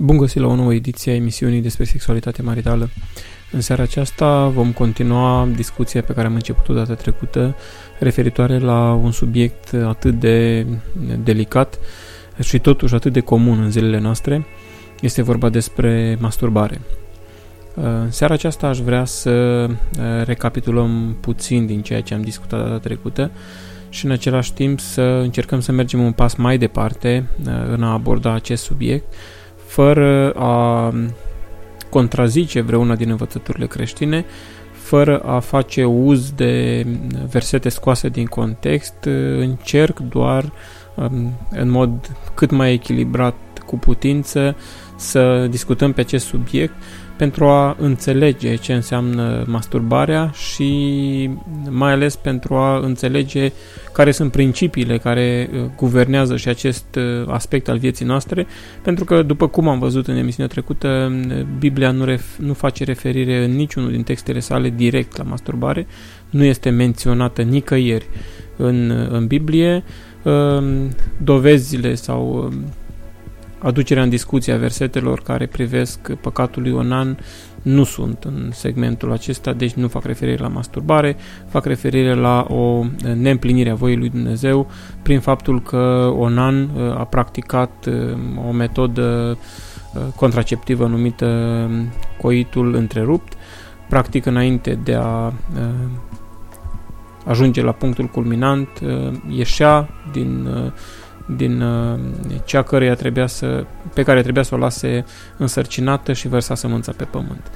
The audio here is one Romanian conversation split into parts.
Bun găsit la o nouă ediție a emisiunii despre sexualitate maritală. În seara aceasta vom continua discuția pe care am început-o data trecută referitoare la un subiect atât de delicat și totuși atât de comun în zilele noastre. Este vorba despre masturbare. În seara aceasta aș vrea să recapitulăm puțin din ceea ce am discutat data trecută și în același timp să încercăm să mergem un pas mai departe în a aborda acest subiect fără a contrazice vreuna din învățăturile creștine, fără a face uz de versete scoase din context, încerc doar um, în mod cât mai echilibrat cu putință să discutăm pe acest subiect pentru a înțelege ce înseamnă masturbarea și mai ales pentru a înțelege care sunt principiile care uh, guvernează și acest uh, aspect al vieții noastre, pentru că, după cum am văzut în emisiunea trecută, Biblia nu, ref, nu face referire în niciunul din textele sale direct la masturbare, nu este menționată nicăieri în, în Biblie, uh, dovezile sau aducerea în discuție a versetelor care privesc păcatul lui Onan nu sunt în segmentul acesta, deci nu fac referire la masturbare, fac referire la o neîmplinire a voii lui Dumnezeu prin faptul că Onan uh, a practicat uh, o metodă uh, contraceptivă numită coitul întrerupt, practic înainte de a ajunge la punctul culminant, ieșea din din uh, cea căreia trebuia să, pe care trebuia să o lase însărcinată și vărsa sămânța pe pământ.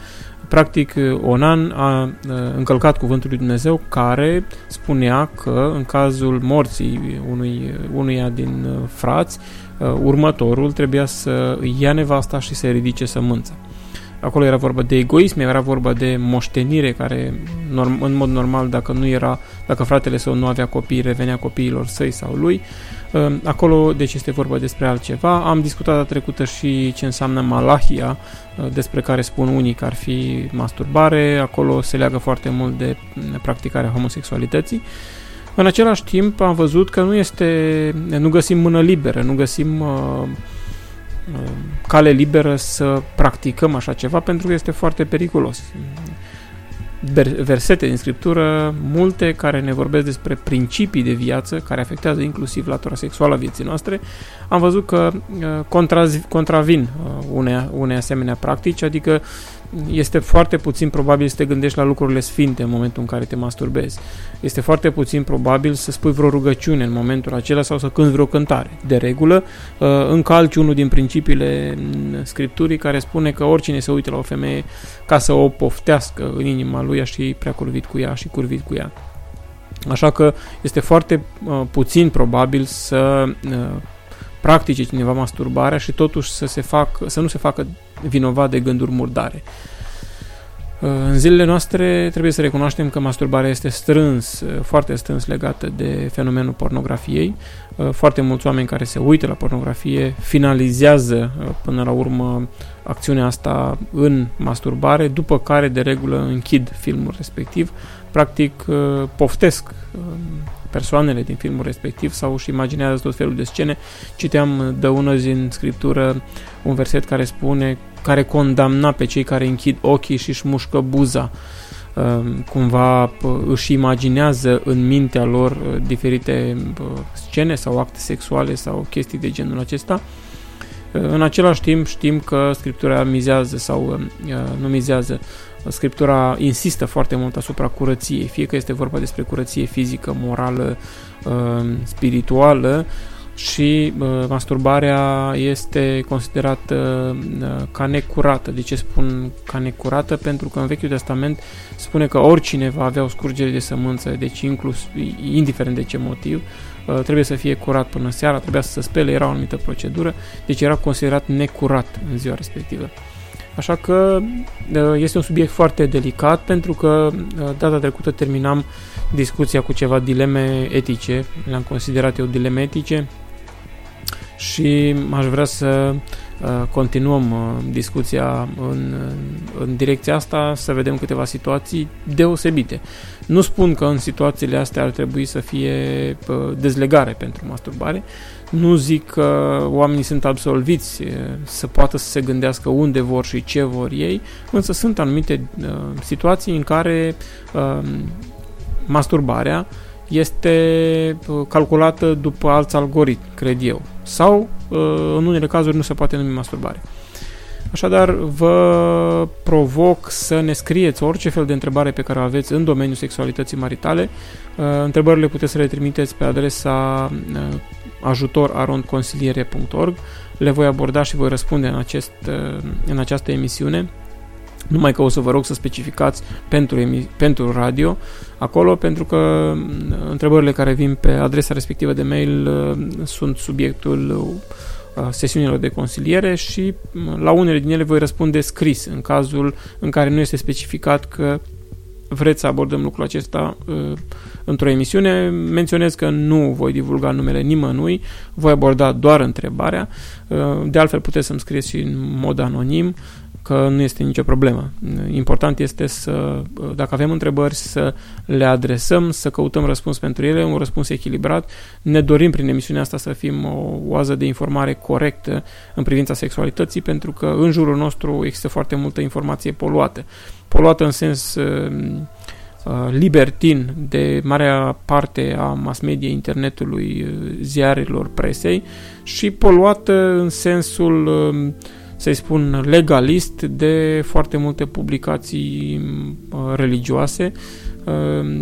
Practic, Onan a uh, încălcat cuvântul lui Dumnezeu care spunea că în cazul morții unui, unuia din uh, frați, următorul trebuia să ia nevasta și să ridice sămânța. Acolo era vorba de egoism, era vorba de moștenire care norm, în mod normal dacă nu era, dacă fratele său nu avea copii, revenea copiilor săi sau lui. Ehm, acolo deci este vorba despre altceva. Am discutat data trecută și ce înseamnă malahia, eh, despre care spun unii că ar fi masturbare. Acolo se leagă foarte mult de mm, practicarea homosexualității. În același timp am văzut că nu este, nu găsim mână liberă, nu găsim uh, cale liberă să practicăm așa ceva pentru că este foarte periculos. Versete din scriptură, multe care ne vorbesc despre principii de viață care afectează inclusiv latura sexuală a vieții noastre, am văzut că uh, contravin uh, unei, unei asemenea practici, adică este foarte puțin probabil să te gândești la lucrurile sfinte în momentul în care te masturbezi. Este foarte puțin probabil să spui vreo rugăciune în momentul acela sau să cânți vreo cântare. De regulă, uh, încalci unul din principiile Scripturii care spune că oricine se uită la o femeie ca să o poftească în inima lui și prea curvit cu ea și curvit cu ea. Așa că este foarte uh, puțin probabil să uh, practice cineva masturbarea și totuși să, se fac, să nu se facă vinovat de gânduri murdare. Uh, în zilele noastre trebuie să recunoaștem că masturbarea este strâns, uh, foarte strâns legată de fenomenul pornografiei. Uh, foarte mulți oameni care se uită la pornografie finalizează până la urmă acțiunea asta în masturbare, după care de regulă închid filmul respectiv. Practic poftesc persoanele din filmul respectiv sau își imaginează tot felul de scene. Citeam de ună zi în scriptură un verset care spune care condamna pe cei care închid ochii și își mușcă buza. Ehm, cumva își imaginează în mintea lor uh, diferite scene sau acte sexuale sau chestii de genul acesta. În același timp știm că Scriptura mizează sau uh, nu mizează Scriptura insistă foarte mult asupra curăției, fie că este vorba despre curăție fizică, morală, uh, spirituală, și uh, masturbarea este considerată uh, ca necurată. De ce spun ca necurată? Pentru că în Vechiul Testament spune că oricine va avea o scurgere de sămânță, deci inclus, indiferent de ce motiv, uh, trebuie să fie curat până seara, trebuia să se spele, era o anumită procedură, deci era considerat necurat în ziua respectivă. Așa că uh, este un subiect foarte delicat pentru că uh, data trecută terminam discuția cu ceva dileme etice, le-am considerat eu dileme etice și aș vrea să uh, continuăm discuția în, în direcția asta, să vedem câteva situații deosebite. Nu spun că în situațiile astea ar trebui să fie dezlegare pentru masturbare, nu zic că oamenii sunt absolviți să poată să se gândească unde vor și ce vor ei, însă sunt anumite uh, situații în care uh, masturbarea este uh, calculată după alți algoritmi, cred eu. Sau, uh, în unele cazuri, nu se poate numi masturbare. Așadar, vă provoc să ne scrieți orice fel de întrebare pe care o aveți în domeniul sexualității maritale. Uh, întrebările puteți să le trimiteți pe adresa uh, ajutorarondconsiliere.org. Le voi aborda și voi răspunde în, acest, în această emisiune. Numai că o să vă rog să specificați pentru, pentru radio acolo, pentru că întrebările care vin pe adresa respectivă de mail sunt subiectul sesiunilor de consiliere și la unele din ele voi răspunde scris în cazul în care nu este specificat că vreți să abordăm lucrul acesta uh, într-o emisiune, menționez că nu voi divulga numele nimănui, voi aborda doar întrebarea. Uh, de altfel puteți să-mi scrieți și în mod anonim, că nu este nicio problemă. Important este să, dacă avem întrebări, să le adresăm, să căutăm răspuns pentru ele, un răspuns echilibrat. Ne dorim prin emisiunea asta să fim o oază de informare corectă în privința sexualității, pentru că în jurul nostru există foarte multă informație poluată. Poluată în sens uh, uh, libertin de marea parte a mass media, internetului, uh, ziarilor, presei și poluată în sensul să-i spun, legalist de foarte multe publicații uh, religioase. Uh,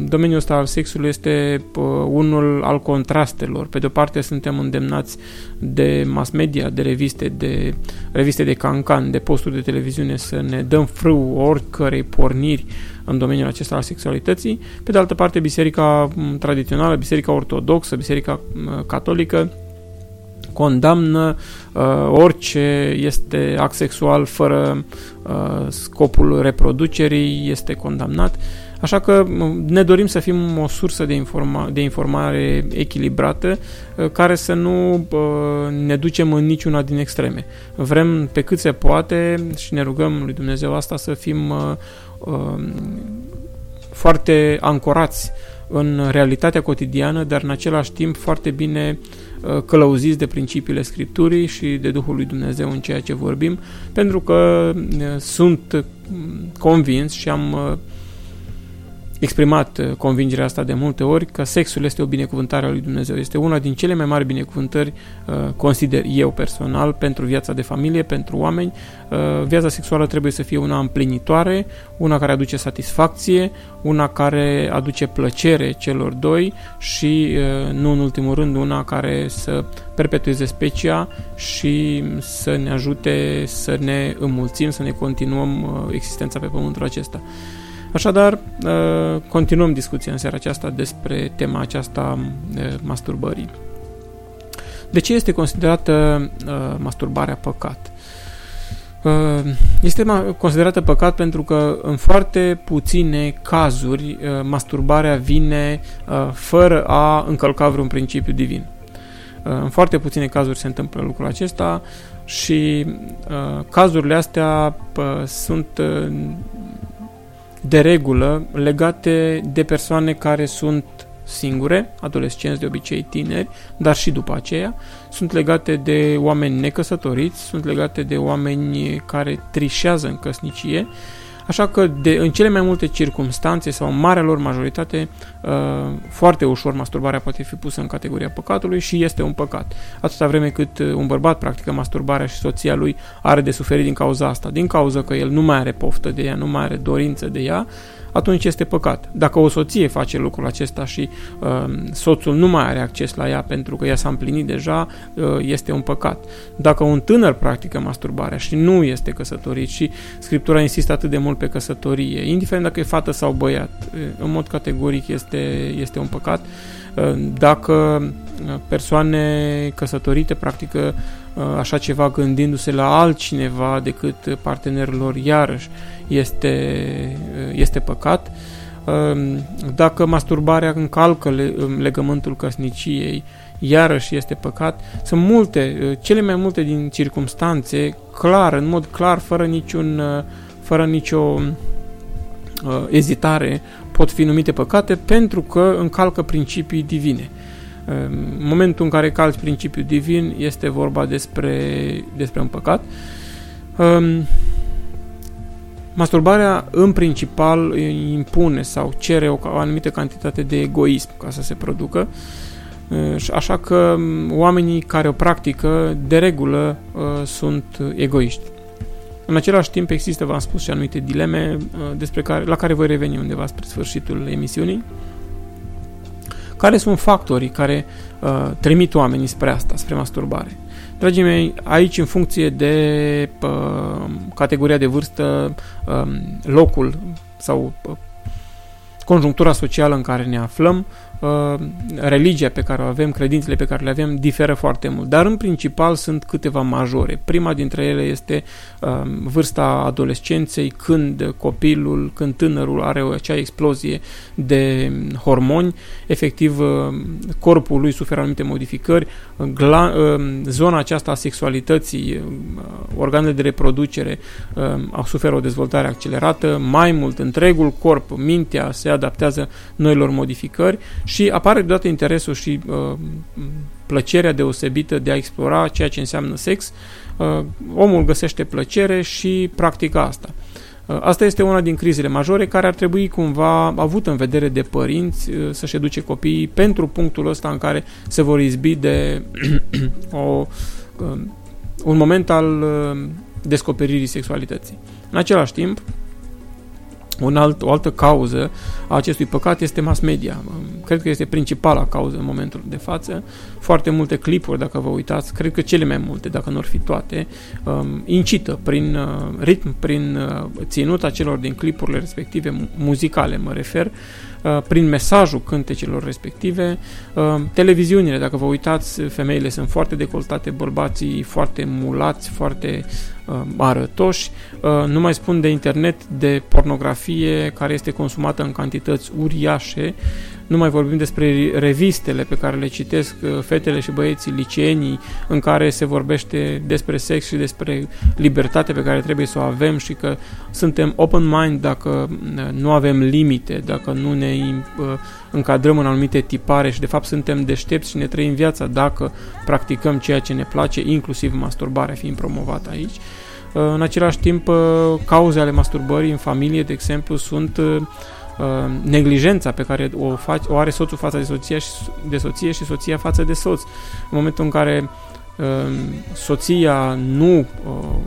domeniul ăsta al sexului este uh, unul al contrastelor. Pe de o parte suntem îndemnați de mass media, de reviste, de reviste de cancan, de posturi de televiziune să ne dăm frâu oricărei porniri în domeniul acesta al sexualității. Pe de altă parte, biserica mm, tradițională, biserica ortodoxă, biserica catolică condamnă uh, orice este act sexual fără uh, scopul reproducerii, este condamnat. Așa că ne dorim să fim o sursă de, informa- de informare echilibrată uh, care să nu uh, ne ducem în niciuna din extreme. Vrem pe cât se poate și ne rugăm lui Dumnezeu asta să fim uh, uh, foarte ancorați în realitatea cotidiană, dar în același timp foarte bine uh, călăuziți de principiile Scripturii și de Duhul lui Dumnezeu în ceea ce vorbim, pentru că uh, sunt convins și am exprimat uh, convingerea asta de multe ori că sexul este o binecuvântare a lui Dumnezeu. Este una din cele mai mari binecuvântări, uh, consider eu personal, pentru viața de familie, pentru oameni. Uh, viața sexuală trebuie să fie una împlinitoare, una care aduce satisfacție, una care aduce plăcere celor doi și, nu în ultimul rând, una care să perpetueze specia și să ne ajute să ne înmulțim, să ne continuăm existența pe pământul acesta. Așadar, uh, continuăm discuția în seara aceasta despre tema aceasta uh, masturbării. De ce este considerată uh, masturbarea păcat? Este considerată păcat pentru că în foarte puține cazuri masturbarea vine fără a încălca vreun principiu divin. În foarte puține cazuri se întâmplă lucrul acesta și cazurile astea sunt de regulă legate de persoane care sunt singure, adolescenți de obicei tineri, dar și după aceea, sunt legate de oameni necăsătoriți, sunt legate de oameni care trișează în căsnicie Așa că de, în cele mai multe circumstanțe sau în marea lor majoritate, uh, foarte ușor masturbarea poate fi pusă în categoria păcatului și este un păcat. Atâta vreme cât uh, un bărbat practică masturbarea și soția lui are de suferit din cauza asta, din cauza că el nu mai are poftă de ea, nu mai are dorință de ea, atunci este păcat. Dacă o soție face lucrul acesta și uh, soțul nu mai are acces la ea pentru că ea s-a împlinit deja, uh, este un păcat. Dacă un tânăr practică masturbarea și nu este căsătorit și Scriptura insistă atât de mult pe căsătorie, indiferent dacă e fată sau băiat, uh, în mod categoric este, este un păcat. Uh, dacă uh, persoane căsătorite practică Uh, așa ceva gândindu-se la altcineva decât partenerul lor, iarăși este, uh, este păcat. Um, dacă masturbarea încalcă legământul căsniciei, iarăși este păcat. Sunt multe, uh, cele mai multe din circumstanțe, clar, în mod clar, fără niciun, fără nicio ezitare, pot fi numite păcate pentru că încalcă principii divine. În momentul în care calci principiul divin, este vorba despre, despre un păcat. Masturbarea, în principal, impune sau cere o, o anumită cantitate de egoism ca să se producă, așa că oamenii care o practică, de regulă, sunt egoiști. În același timp există, v-am spus, și anumite dileme despre care, la care voi reveni undeva spre sfârșitul emisiunii. Care sunt factorii care uh, trimit oamenii spre asta, spre masturbare? Dragii mei, aici în funcție de uh, categoria de vârstă, uh, locul sau uh, conjunctura socială în care ne aflăm, Uh, religia pe care o avem, credințele pe care le avem, diferă foarte mult. Dar în principal sunt câteva majore. Prima dintre ele este uh, vârsta adolescenței, când copilul, când tânărul are acea explozie de hormoni, efectiv uh, corpul lui suferă anumite modificări, gla, zona aceasta a sexualității, organele de reproducere au suferă o dezvoltare accelerată, mai mult întregul corp, mintea se adaptează noilor modificări și apare deodată interesul și uh, plăcerea deosebită de a explora ceea ce înseamnă sex. Uh, omul găsește plăcere și practică asta. Uh, asta este una din crizele majore care ar trebui cumva avut în vedere de părinți uh, să-și educe copiii pentru punctul ăsta în care se vor izbi de o, uh, un moment al uh, descoperirii sexualității. În același timp, un alt, o altă cauză a acestui păcat este mass media. Cred că este principala cauză în momentul de față. Foarte multe clipuri, dacă vă uitați, cred că cele mai multe, dacă nu ar fi toate, um, incită prin uh, ritm, prin uh, ținuta celor din clipurile respective, muzicale mă refer, uh, prin mesajul cântecelor respective. Televiziunile, dacă vă uitați, femeile sunt foarte decoltate, bărbații foarte mulați, foarte Uh, arătoși, uh, nu mai spun de internet, de pornografie care este consumată în cantități uriașe, nu mai vorbim despre revistele pe care le citesc uh, fetele și băieții liceenii în care se vorbește despre sex și despre libertate pe care trebuie să o avem și că suntem open mind dacă nu avem limite, dacă nu ne încadrăm în anumite tipare și de fapt suntem deștepți și ne trăim viața dacă practicăm ceea ce ne place, inclusiv masturbarea fiind promovată aici. Uh, în același timp, uh, cauze ale masturbării în familie, de exemplu, sunt uh, neglijența pe care o, faci, o are soțul față de soția și, de soție și soția față de soț. În momentul în care soția nu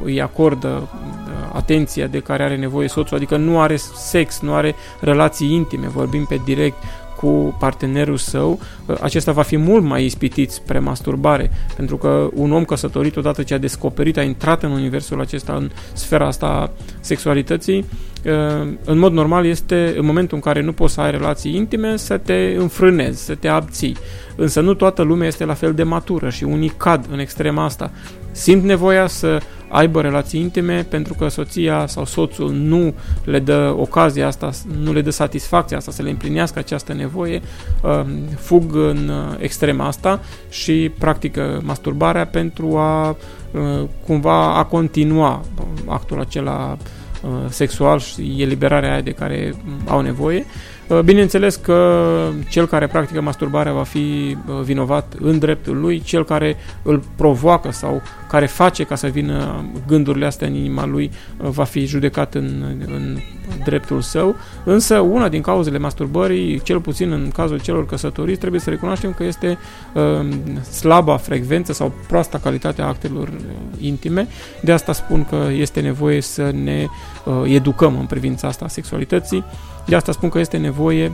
îi acordă atenția de care are nevoie soțul, adică nu are sex, nu are relații intime, vorbim pe direct, cu partenerul său, ă, acesta va fi mult mai ispitit spre masturbare, pentru că un om căsătorit, odată ce a descoperit, a intrat în universul acesta, în sfera asta a sexualității, ă, în mod normal este în momentul în care nu poți să ai relații intime să te înfrânezi, să te abții. Însă nu toată lumea este la fel de matură și unii cad în extrema asta. Simt nevoia să aibă relații intime pentru că soția sau soțul nu le dă ocazia asta, nu le dă satisfacția asta să le împlinească această nevoie, um, fug în uh, extrema asta și practică masturbarea pentru a uh, cumva a continua actul acela uh, sexual și eliberarea aia de care au nevoie Uh, bineînțeles că cel care practică masturbarea va fi uh, vinovat în dreptul lui, cel care îl provoacă sau care face ca să vină gândurile astea în inima lui uh, va fi judecat în, în dreptul său, însă una din cauzele masturbării, cel puțin în cazul celor căsătoriți, trebuie să recunoaștem că este uh, slaba frecvență sau proasta calitate a actelor intime. De asta spun că este nevoie să ne uh, educăm în privința asta a sexualității De asta spun că este nevoie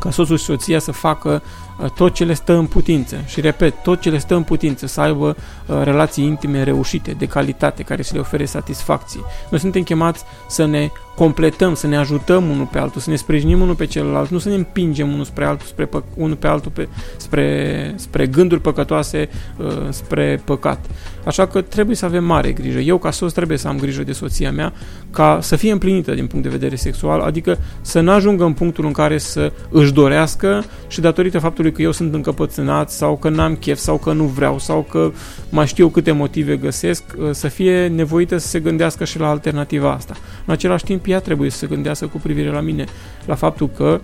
ca soțul și soția să facă uh, tot ce le stă în putință și repet, tot ce le stă în putință să aibă uh, relații intime reușite, de calitate, care să le ofere satisfacții. Noi suntem chemați să ne completăm, să ne ajutăm unul pe altul, să ne sprijinim unul pe celălalt, nu să ne împingem unul spre altul, spre pă- unul pe altul pe, spre, spre gânduri păcătoase, uh, spre păcat. Așa că trebuie să avem mare grijă. Eu, ca soț, trebuie să am grijă de soția mea ca să fie împlinită din punct de vedere sexual, adică să nu ajungă în punctul în care să își dorească și datorită faptului că eu sunt încăpățânat sau că n-am chef sau că nu vreau sau că mai știu câte motive găsesc, uh, să fie nevoită să se gândească și la alternativa asta. În același timp, ea trebuie să se gândească cu privire la mine, la faptul că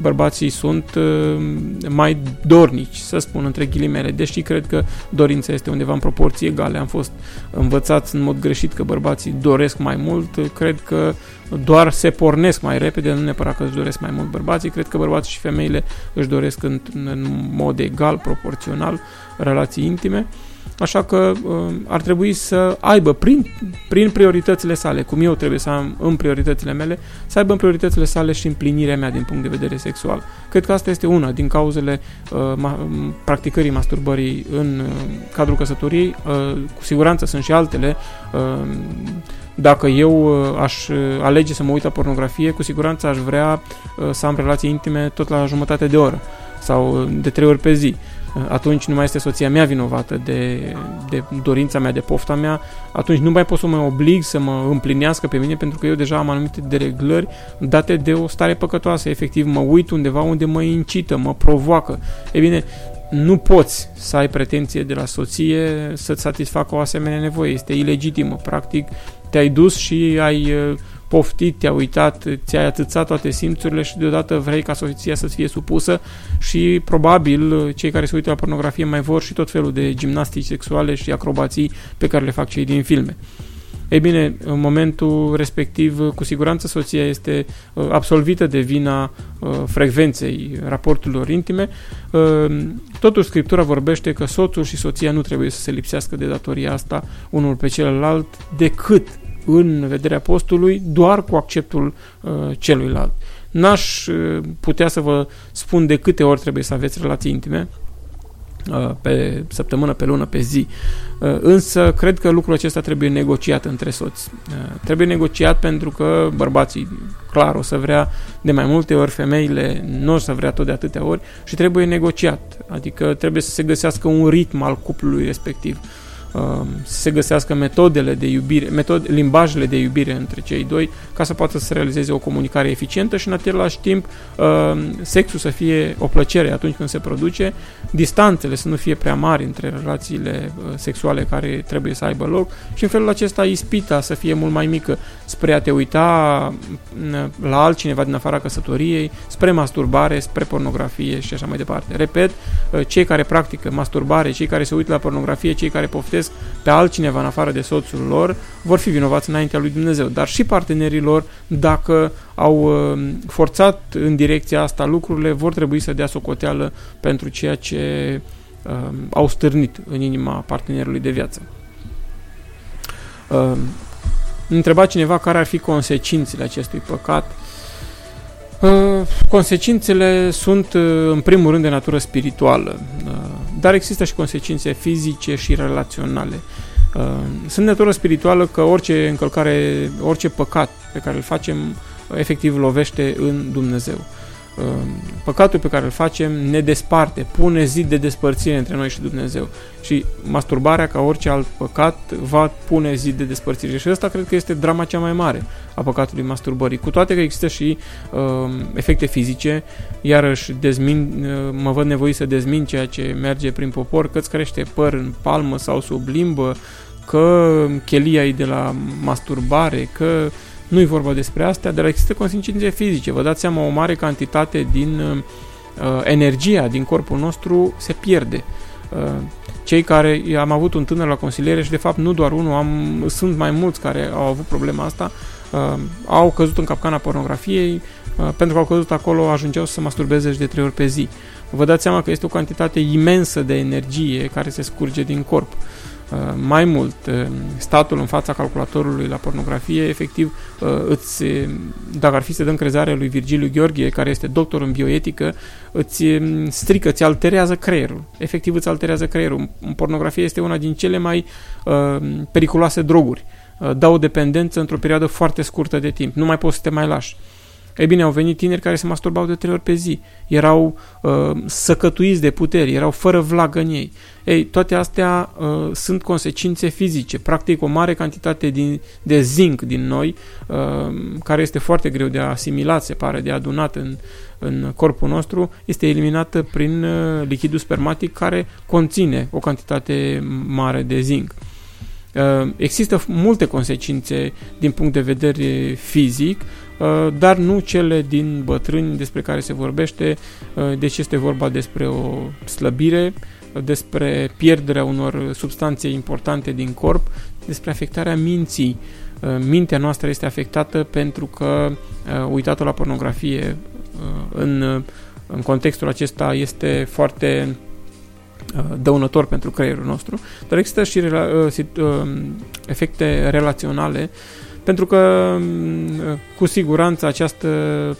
bărbații sunt mai dornici, să spun între ghilimele, deși cred că dorința este undeva în proporții egale. Am fost învățați în mod greșit că bărbații doresc mai mult, cred că doar se pornesc mai repede, nu neapărat că își doresc mai mult bărbații, cred că bărbații și femeile își doresc în, în mod egal, proporțional, relații intime. Așa că uh, ar trebui să aibă prin, prin prioritățile sale, cum eu trebuie să am în prioritățile mele, să aibă în prioritățile sale și împlinirea mea din punct de vedere sexual. Cred că asta este una din cauzele uh, ma, practicării masturbării în uh, cadrul căsătoriei. Uh, cu siguranță sunt și altele. Uh, dacă eu uh, aș uh, alege să mă uit la pornografie, cu siguranță aș vrea uh, să am relații intime tot la jumătate de oră sau de trei ori pe zi atunci nu mai este soția mea vinovată de, de dorința mea, de pofta mea, atunci nu mai pot să mă oblig să mă împlinească pe mine pentru că eu deja am anumite dereglări date de o stare păcătoasă. Efectiv, mă uit undeva unde mă incită, mă provoacă. E bine, nu poți să ai pretenție de la soție să-ți satisfacă o asemenea nevoie. Este ilegitimă. Practic, te-ai dus și ai poftit, te-a uitat, ți-ai atâțat toate simțurile și deodată vrei ca soția să fie supusă și probabil cei care se uită la pornografie mai vor și tot felul de gimnastici sexuale și acrobații pe care le fac cei din filme. Ei bine, în momentul respectiv, cu siguranță soția este uh, absolvită de vina uh, frecvenței raporturilor intime. Uh, totuși, Scriptura vorbește că soțul și soția nu trebuie să se lipsească de datoria asta unul pe celălalt decât în vederea postului doar cu acceptul uh, celuilalt. N-aș uh, putea să vă spun de câte ori trebuie să aveți relații intime, uh, pe săptămână, pe lună, pe zi. Uh, însă, cred că lucrul acesta trebuie negociat între soți. Uh, trebuie negociat pentru că bărbații, clar, o să vrea de mai multe ori, femeile nu o să vrea tot de atâtea ori și trebuie negociat. Adică trebuie să se găsească un ritm al cuplului respectiv. Um, să se găsească metodele de iubire, metod, limbajele de iubire între cei doi ca să poată să se realizeze o comunicare eficientă și în același timp um, sexul să fie o plăcere atunci când se produce, distanțele să nu fie prea mari între relațiile uh, sexuale care trebuie să aibă loc și în felul acesta ispita să fie mult mai mică spre a te uita mm, la altcineva din afara căsătoriei, spre masturbare, spre pornografie și așa mai departe. Repet, uh, cei care practică masturbare, cei care se uită la pornografie, cei care poftesc iubesc pe altcineva în afară de soțul lor, vor fi vinovați înaintea lui Dumnezeu. Dar și partenerii lor, dacă au uh, forțat în direcția asta lucrurile, vor trebui să dea socoteală pentru ceea ce uh, au stârnit în inima partenerului de viață. Uh, întreba cineva care ar fi consecințele acestui păcat. Uh, consecințele sunt, uh, în primul rând, de natură spirituală. Uh, dar există și consecințe fizice și relaționale. Uh, sunt natură spirituală că orice încălcare, orice păcat pe care îl facem, efectiv lovește în Dumnezeu. Ehm, păcatul pe care îl facem ne desparte, pune zid de despărțire între noi și Dumnezeu. Și masturbarea, ca orice alt păcat, va pune zid de despărțire. Și ăsta cred că este drama cea mai mare a păcatului masturbării. Cu toate că există și uh, efecte fizice, iarăși dezmin, uh, mă văd nevoit să dezmin ceea ce merge prin popor, că îți crește păr în palmă sau sub limbă, că chelia e de la masturbare, că uh, nu e vorba despre astea, dar există consecințe fizice. Vă dați seama, o mare cantitate din uh, energia din corpul nostru se pierde. Uh, cei care am avut un tânăr la consiliere și de fapt nu doar unul, am, sunt mai mulți care au avut problema asta, uh, au căzut în capcana pornografiei, uh, pentru că au căzut acolo ajungeau să se masturbeze și de trei ori pe zi. Vă dați seama că este o cantitate imensă de energie care se scurge din corp. mai mult, statul în fața calculatorului la pornografie, efectiv, îți, dacă ar fi să dăm crezarea lui Virgiliu Gheorghe, care este doctor în bioetică, îți strică, îți alterează creierul. Efectiv, îți alterează creierul. Pornografia este una din cele mai uh, periculoase droguri. Uh, dau o dependență într-o perioadă foarte scurtă de timp. Nu mai poți să te mai lași. Ei bine, au venit tineri care se masturbau de trei ori pe zi. Erau uh, săcătuiți de puteri, erau fără vlagă în ei. Ei, toate astea uh, sunt consecințe fizice. Practic, o mare cantitate din, de zinc din noi, uh, care este foarte greu de asimilat, se pare, de adunat în, în corpul nostru, este eliminată prin uh, lichidul spermatic care conține o cantitate mare de zinc. Uh, există multe consecințe din punct de vedere fizic, uh, dar nu cele din bătrâni despre care se vorbește, uh, deci este vorba despre o slăbire, despre pierderea unor substanțe importante din corp, despre afectarea minții. Mintea noastră este afectată pentru că uitatul la pornografie în, în contextul acesta este foarte Uh, dăunător pentru creierul nostru, dar există și rela- uh, uh, efecte relaționale pentru că um, cu siguranță această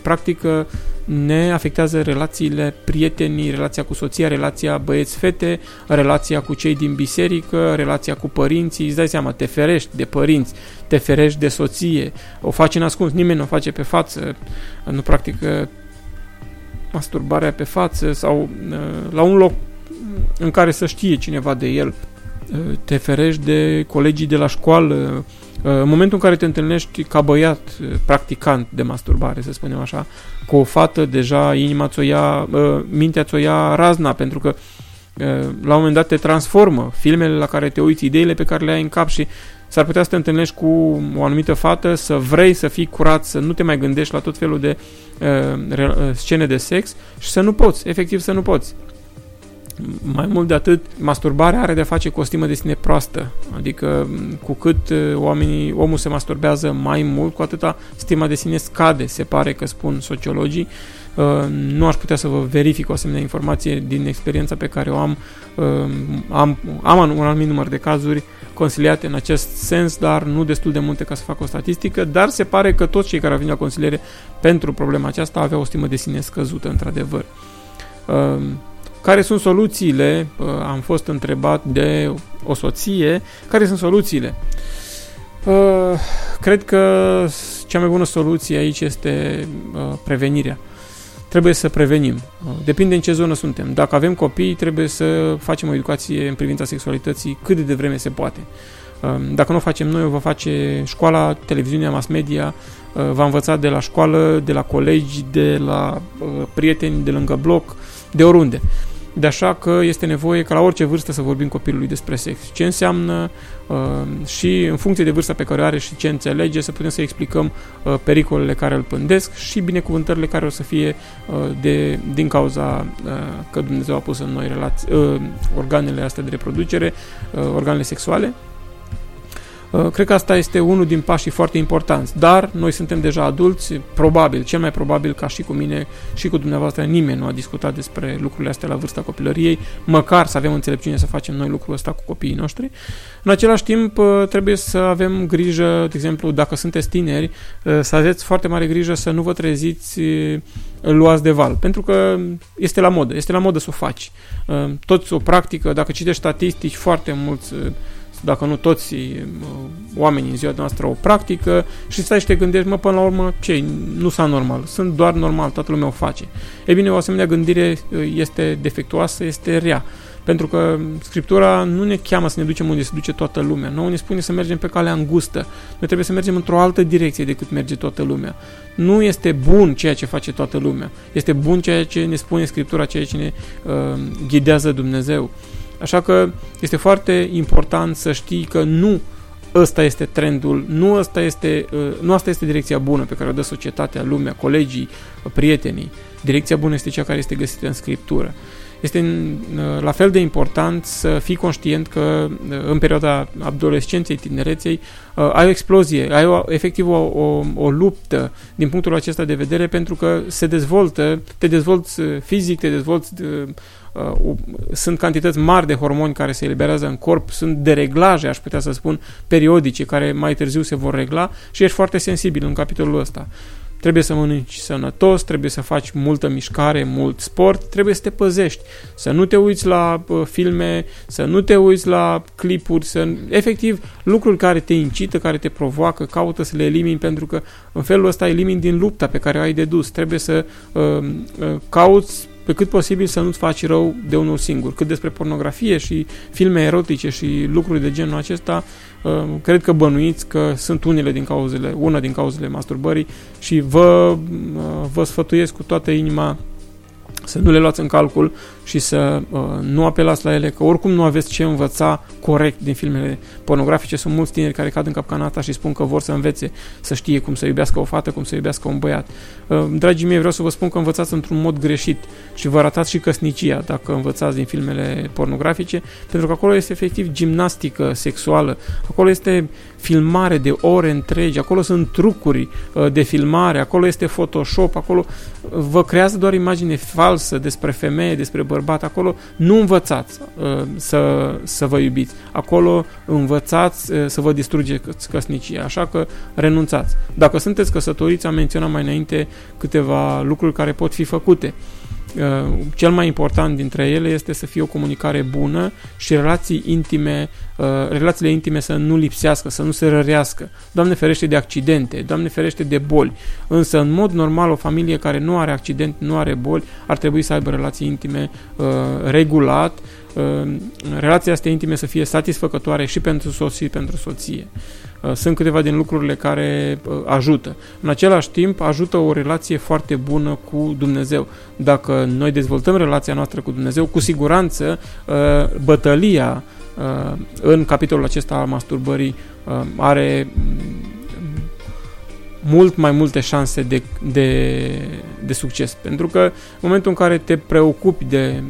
practică ne afectează relațiile prietenii, relația cu soția, relația băieți-fete, relația cu cei din biserică, relația cu părinții, îți dai seama, te ferești de părinți, te ferești de soție, o faci în ascuns, nimeni nu o face pe față, nu practică masturbarea pe față sau la un loc în care să știe cineva de el. Uh, te ferești de colegii de la școală. Uh, în momentul în care te întâlnești ca băiat uh, practicant de masturbare, să spunem așa, cu o fată, deja inima ți-o ia, mintea ți-o ia razna, pentru că la un moment dat te transformă filmele la care te uiți, ideile pe care le ai în cap și s-ar putea să te întâlnești cu o anumită fată, să vrei să fii curat, să nu te mai gândești la tot felul de uh, scene de sex și să nu poți, efectiv să nu poți. Mai mult de atât, masturbarea are de-a face cu o stimă de sine proastă. Adică cu cât uh, oamenii, omul se masturbează mai mult, cu atâta stima de sine scade, se pare că spun sociologii. Uh, nu aș putea să vă verific o asemenea informație din experiența pe care o am. Uh, am, am un anumit număr de cazuri consiliate în acest sens, dar nu destul de multe ca să fac o statistică, dar se pare că toți cei care au venit la consiliere pentru problema aceasta aveau o stimă de sine scăzută, într-adevăr. Care sunt soluțiile? Uh, am fost întrebat de o soție. Care sunt soluțiile? Uh, cred că cea mai bună soluție aici este uh, prevenirea. Trebuie să prevenim. Depinde în ce zonă suntem. Dacă avem copii, trebuie să facem o educație în privința sexualității cât de devreme se poate. Dacă nu o facem noi, o va face școala, televiziunea, mass media, va învăța de la școală, de la colegi, de la prieteni de lângă bloc, de oriunde. De așa că este nevoie ca la orice vârstă să vorbim copilului despre sex. Ce înseamnă uh, și în funcție de vârsta pe care o are și ce înțelege, să putem să explicăm uh, pericolele care îl pândesc și binecuvântările care o să fie uh, de, din cauza uh, că Dumnezeu a pus în noi relații, uh, organele astea de reproducere, uh, organele sexuale Uh, cred că asta este unul din pașii foarte importanți, dar noi suntem deja adulți, probabil, cel mai probabil ca și cu mine și cu dumneavoastră, nimeni nu a discutat despre lucrurile astea la vârsta copilăriei, măcar să avem înțelepciune să facem noi lucrul ăsta cu copiii noștri. În același timp, uh, trebuie să avem grijă, de exemplu, dacă sunteți tineri, uh, să aveți foarte mare grijă să nu vă treziți luați de val, pentru că este la modă, este la modă să o faci. Toți o practică, dacă citești statistici, foarte mulți dacă nu toți oamenii în ziua noastră o practică și stai și te gândești, mă, până la urmă, ce nu sunt normal, sunt doar normal, toată lumea o face. E bine, o asemenea gândire este defectuoasă, este rea. Pentru că Scriptura nu ne cheamă să ne ducem unde se duce toată lumea. Nu ne spune să mergem pe calea îngustă. Noi trebuie să mergem într-o altă direcție decât merge toată lumea. Nu este bun ceea ce face toată lumea. Este bun ceea ce ne spune Scriptura, ceea ce ne uh, ghidează Dumnezeu. Așa că este foarte important să știi că nu ăsta este trendul, nu, ăsta este, uh, nu asta este direcția bună pe care o dă societatea, lumea, colegii, prietenii. Direcția bună este cea care este găsită în Scriptură. Este uh, la fel de important să fii conștient că uh, în perioada adolescenței, tinereței, uh, ai o explozie, ai o, efectiv o, o, o luptă din punctul acesta de vedere pentru că se dezvoltă, te dezvolți fizic, te dezvolți Uh, sunt cantități mari de hormoni care se eliberează în corp, sunt dereglaje, aș putea să spun, periodice, care mai târziu se vor regla și ești foarte sensibil în capitolul ăsta. Trebuie să mănânci sănătos, trebuie să faci multă mișcare, mult sport, trebuie să te păzești, să nu te uiți la uh, filme, să nu te uiți la clipuri, să efectiv lucruri care te incită, care te provoacă, caută să le elimini pentru că în felul ăsta elimini din lupta pe care o ai de dus. Trebuie să uh, uh, cauți pe cât posibil să nu-ți faci rău de unul singur. Cât despre pornografie și filme erotice și lucruri de genul acesta, uh, cred că bănuiți că sunt unele din cauzele, una din cauzele masturbării și vă, uh, vă sfătuiesc cu toată inima să nu le luați în calcul și să uh, nu apelați la ele, că oricum nu aveți ce învăța corect din filmele pornografice. Sunt mulți tineri care cad în capcana asta și spun că vor să învețe, să știe cum să iubească o fată, cum să iubească un băiat. Uh, dragii mei, vreau să vă spun că învățați într-un mod greșit și vă arătați și căsnicia dacă învățați din filmele pornografice, pentru că acolo este efectiv gimnastică sexuală, acolo este filmare de ore întregi, acolo sunt trucuri uh, de filmare, acolo este Photoshop, acolo vă creează doar imagine falsă despre femeie, despre bărbat, acolo nu învățați uh, să, să vă iubiți, acolo învățați uh, să vă distrugeți căsnicia, așa că renunțați. Dacă sunteți căsătoriți, am menționat mai înainte câteva lucruri care pot fi făcute. Uh, cel mai important dintre ele este să fie o comunicare bună și relații intime, uh, relațiile intime să nu lipsească, să nu se rărească. Doamne ferește de accidente, Doamne ferește de boli. Însă, în mod normal, o familie care nu are accident, nu are boli, ar trebui să aibă relații intime uh, regulat, relația astea intime să fie satisfăcătoare și pentru soț și pentru soție. Uh, sunt câteva din lucrurile care uh, ajută. În același timp, ajută o relație foarte bună cu Dumnezeu. Dacă noi dezvoltăm relația noastră cu Dumnezeu, cu siguranță uh, bătălia în capitolul acesta al masturbării are mm, mult mai multe șanse de, de, de succes. Pentru că în momentul în care te preocupi de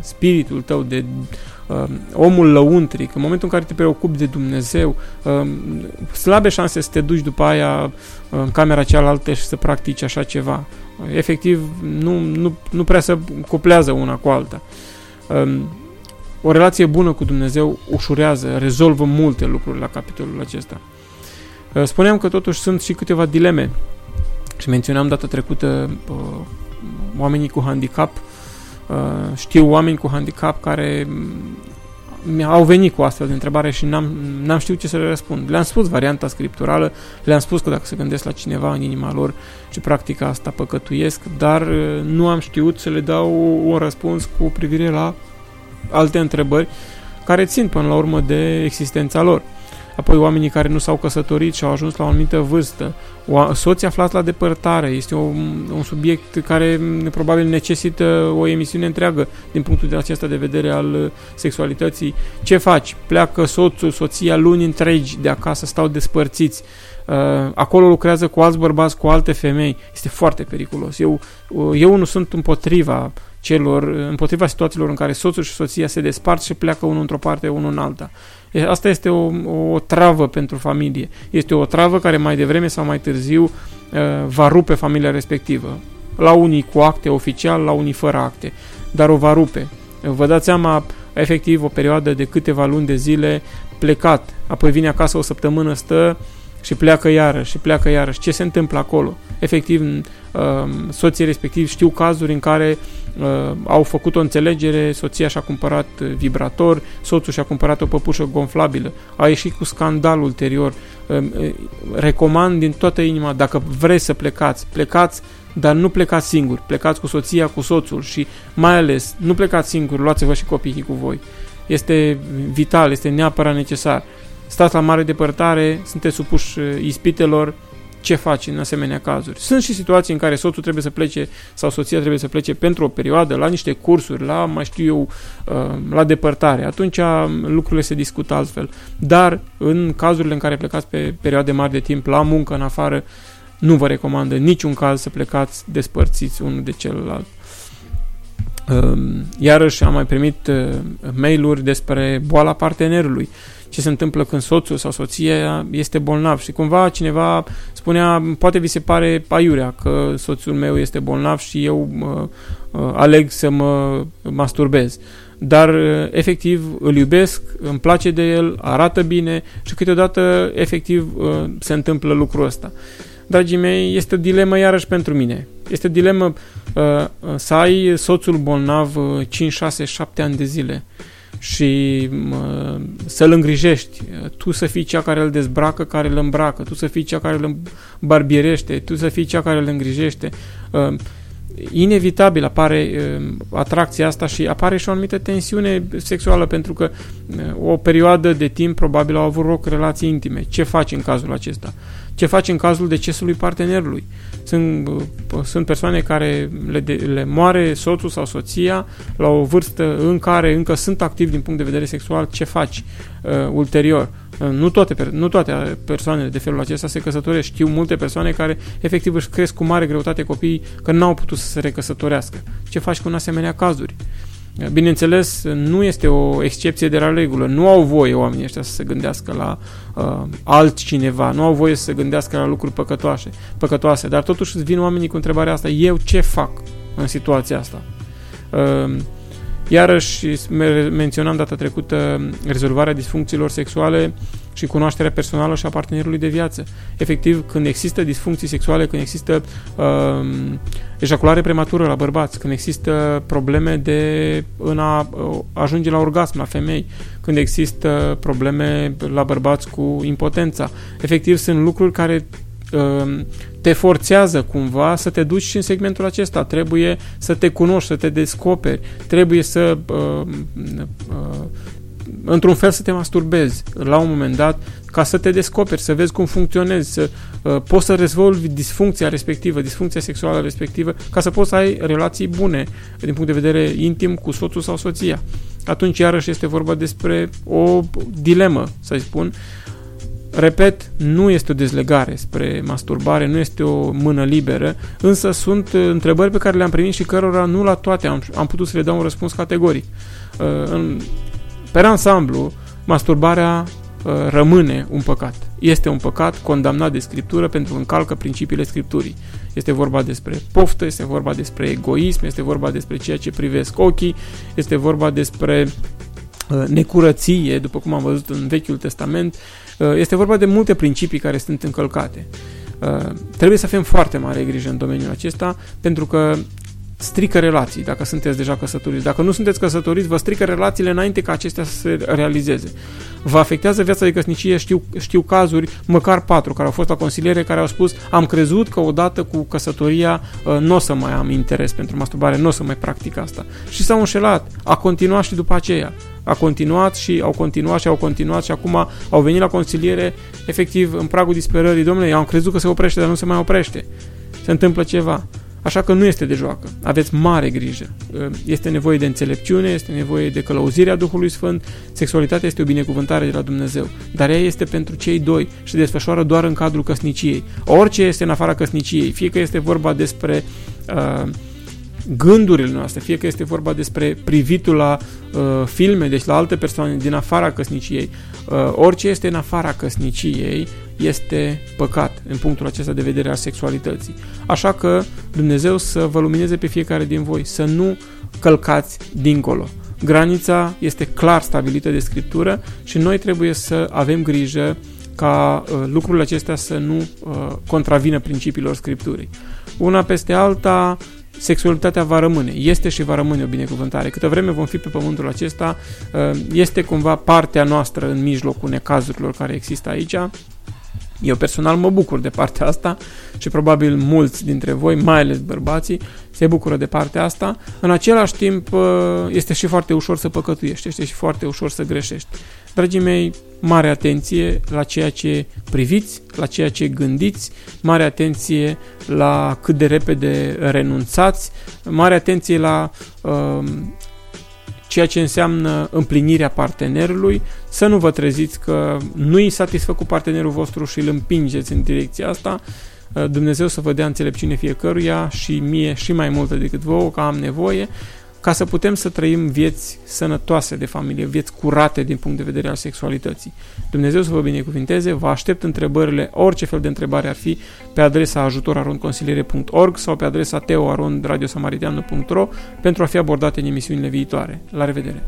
spiritul tău, de uh, omul lăuntric, în momentul în care te preocupi de Dumnezeu, uh, slabe șanse să te duci după aia uh, în camera cealaltă și să practici așa ceva. Efectiv, nu, nu, nu prea se cuplează una cu alta. Uh, o relație bună cu Dumnezeu ușurează, rezolvă multe lucruri la capitolul acesta. Uh, spuneam că totuși sunt și câteva dileme și menționam data trecută uh, oamenii cu handicap uh, Uh, știu oameni cu handicap care au venit cu astfel de întrebare și n-am, n-am știut ce să le răspund. Le-am spus varianta scripturală, le-am spus că dacă se gândesc la cineva în inima lor ce practică asta păcătuiesc, dar uh, nu am știut să le dau un răspuns cu privire la alte întrebări care țin până la urmă de existența lor apoi oamenii care nu s-au căsătorit și au ajuns la o anumită vârstă, soții aflați la depărtare, este un, un subiect care probabil necesită o emisiune întreagă din punctul de acesta de vedere al uh, sexualității. Ce faci? Pleacă soțul, soția luni întregi de acasă, stau despărțiți, uh, acolo lucrează cu alți bărbați, cu alte femei, este foarte periculos. Eu, uh, eu nu sunt împotriva celor, împotriva situațiilor în care soțul și soția se despart și pleacă unul într-o parte, unul în alta. Asta este o, o travă pentru familie. Este o travă care mai devreme sau mai târziu uh, va rupe familia respectivă. La unii cu acte oficial, la unii fără acte. Dar o va rupe. Vă dați seama, efectiv, o perioadă de câteva luni de zile plecat, apoi vine acasă o săptămână, stă și pleacă iarăși și pleacă iarăși. Ce se întâmplă acolo? Efectiv, uh, soții respectiv știu cazuri în care uh, au făcut o înțelegere, soția și-a cumpărat vibrator, soțul și-a cumpărat o păpușă gonflabilă, a ieșit cu scandal ulterior. Uh, recomand din toată inima, dacă vreți să plecați, plecați dar nu plecați singuri, plecați cu soția, cu soțul și mai ales nu plecați singuri, luați-vă și copiii cu voi. Este vital, este neapărat necesar stați la mare depărtare, sunteți supuși uh, ispitelor, ce faci în asemenea cazuri. Sunt și situații în care soțul trebuie să plece sau soția trebuie să plece pentru o perioadă la niște cursuri, la, mai știu eu, uh, la depărtare. Atunci um, lucrurile se discută altfel. Dar în cazurile în care plecați pe perioade mari de timp la muncă în afară, nu vă recomandă niciun caz să plecați despărțiți unul de celălalt. Iarăși am mai primit mail-uri despre boala partenerului ce se întâmplă când soțul sau soția este bolnav și cumva cineva spunea, poate vi se pare aiurea că soțul meu este bolnav și eu uh, uh, aleg să mă masturbez. Dar uh, efectiv îl iubesc, îmi place de el, arată bine și câteodată efectiv uh, se întâmplă lucrul ăsta. Dragii mei, este o dilemă iarăși pentru mine. Este o dilemă uh, să ai soțul bolnav uh, 5, 6, 7 ani de zile și uh, să-l îngrijești, tu să fii cea care îl dezbracă, care îl îmbracă, tu să fii cea care îl barbierește, tu să fii cea care îl îngrijește. Uh, inevitabil apare uh, atracția asta și apare și o anumită tensiune sexuală pentru că uh, o perioadă de timp probabil au avut loc relații intime. Ce faci în cazul acesta? Ce faci în cazul decesului partenerului? Sunt, uh, sunt persoane care le, de, le moare soțul sau soția la o vârstă în care încă sunt activi din punct de vedere sexual. Ce faci uh, ulterior? Uh, nu toate, nu toate persoanele de felul acesta se căsătoresc. Știu multe persoane care efectiv își cresc cu mare greutate copiii că n-au putut să se recăsătorească. Ce faci cu un asemenea cazuri? Bineînțeles, nu este o excepție de la regulă. Nu au voie oamenii ăștia să se gândească la uh, altcineva, nu au voie să se gândească la lucruri păcătoase, păcătoase, dar totuși vin oamenii cu întrebarea asta, eu ce fac în situația asta? Uh, Iarăși menționam data trecută rezolvarea disfuncțiilor sexuale și cunoașterea personală și a partenerului de viață. Efectiv, când există disfuncții sexuale, când există uh, ejaculare prematură la bărbați, când există probleme de în a uh, ajunge la orgasm la femei, când există probleme la bărbați cu impotența. Efectiv, sunt lucruri care Um, te forțează cumva să te duci și în segmentul acesta. Trebuie să te cunoști, să te descoperi, trebuie să uh, uh, într-un fel să te masturbezi la un moment dat ca să te descoperi, să vezi cum funcționezi, să uh, poți să rezolvi disfuncția respectivă, disfuncția sexuală respectivă, ca să poți să ai relații bune din punct de vedere intim cu soțul sau soția. Atunci iarăși este vorba despre o dilemă, să spun, Repet, nu este o dezlegare spre masturbare, nu este o mână liberă, însă sunt uh, întrebări pe care le-am primit și cărora nu la toate am, am putut să le dau un răspuns categoric. Uh, în, pe ansamblu, masturbarea uh, rămâne un păcat. Este un păcat condamnat de Scriptură pentru că încalcă principiile Scripturii. Este vorba despre poftă, este vorba despre egoism, este vorba despre ceea ce privesc ochii, este vorba despre necurăție, după cum am văzut în Vechiul Testament, Uh, este vorba de multe principii care sunt încălcate. Uh, trebuie să avem foarte mare grijă în domeniul acesta, pentru că strică relații dacă sunteți deja căsătoriți. Dacă nu sunteți căsătoriți, vă strică relațiile înainte ca acestea să se realizeze. Vă afectează viața de căsnicie, știu, știu cazuri, măcar patru, care au fost la consiliere, care au spus am crezut că odată cu căsătoria uh, nu o să mai am interes pentru masturbare, nu o să mai practic asta. Și s-au înșelat. A continuat și după aceea a continuat și au continuat și au continuat și acum au venit la consiliere efectiv în pragul disperării. Domnule, eu am crezut că se oprește, dar nu se mai oprește. Se întâmplă ceva. Așa că nu este de joacă. Aveți mare grijă. Este nevoie de înțelepciune, este nevoie de călăuzirea Duhului Sfânt. Sexualitatea este o binecuvântare de la Dumnezeu. Dar ea este pentru cei doi și se desfășoară doar în cadrul căsniciei. Orice este în afara căsniciei, fie că este vorba despre uh, gândurile noastre, fie că este vorba despre privitul la uh, filme, deci la alte persoane din afara căsniciei, uh, orice este în afara căsniciei este păcat în punctul acesta de vedere al sexualității. Așa că Dumnezeu să vă lumineze pe fiecare din voi, să nu călcați dincolo. Granița este clar stabilită de Scriptură și noi trebuie să avem grijă ca uh, lucrurile acestea să nu uh, contravină principiilor Scripturii. Una peste alta, sexualitatea va rămâne, este și va rămâne o binecuvântare. Câtă vreme vom fi pe pământul acesta, uh, este cumva partea noastră în mijlocul necazurilor care există aici. Eu personal mă bucur de partea asta și probabil mulți dintre voi, mai ales bărbații, se bucură de partea asta. În același timp, uh, este și foarte ușor să păcătuiești, este și foarte ușor să greșești. Dragii mei, mare atenție la ceea ce priviți, la ceea ce gândiți, mare atenție la cât de repede renunțați, mare atenție la uh, ceea ce înseamnă împlinirea partenerului, să nu vă treziți că nu-i satisfăcut partenerul vostru și îl împingeți în direcția asta, Dumnezeu să vă dea înțelepciune fiecăruia și mie și mai multă decât vouă, că am nevoie, ca să putem să trăim vieți sănătoase de familie, vieți curate din punct de vedere al sexualității. Dumnezeu să vă binecuvinteze, vă aștept întrebările, orice fel de întrebare ar fi, pe adresa ajutorarondconsiliere.org sau pe adresa teoarondradiosamaritanu.ro pentru a fi abordate în emisiunile viitoare. La revedere!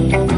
thank you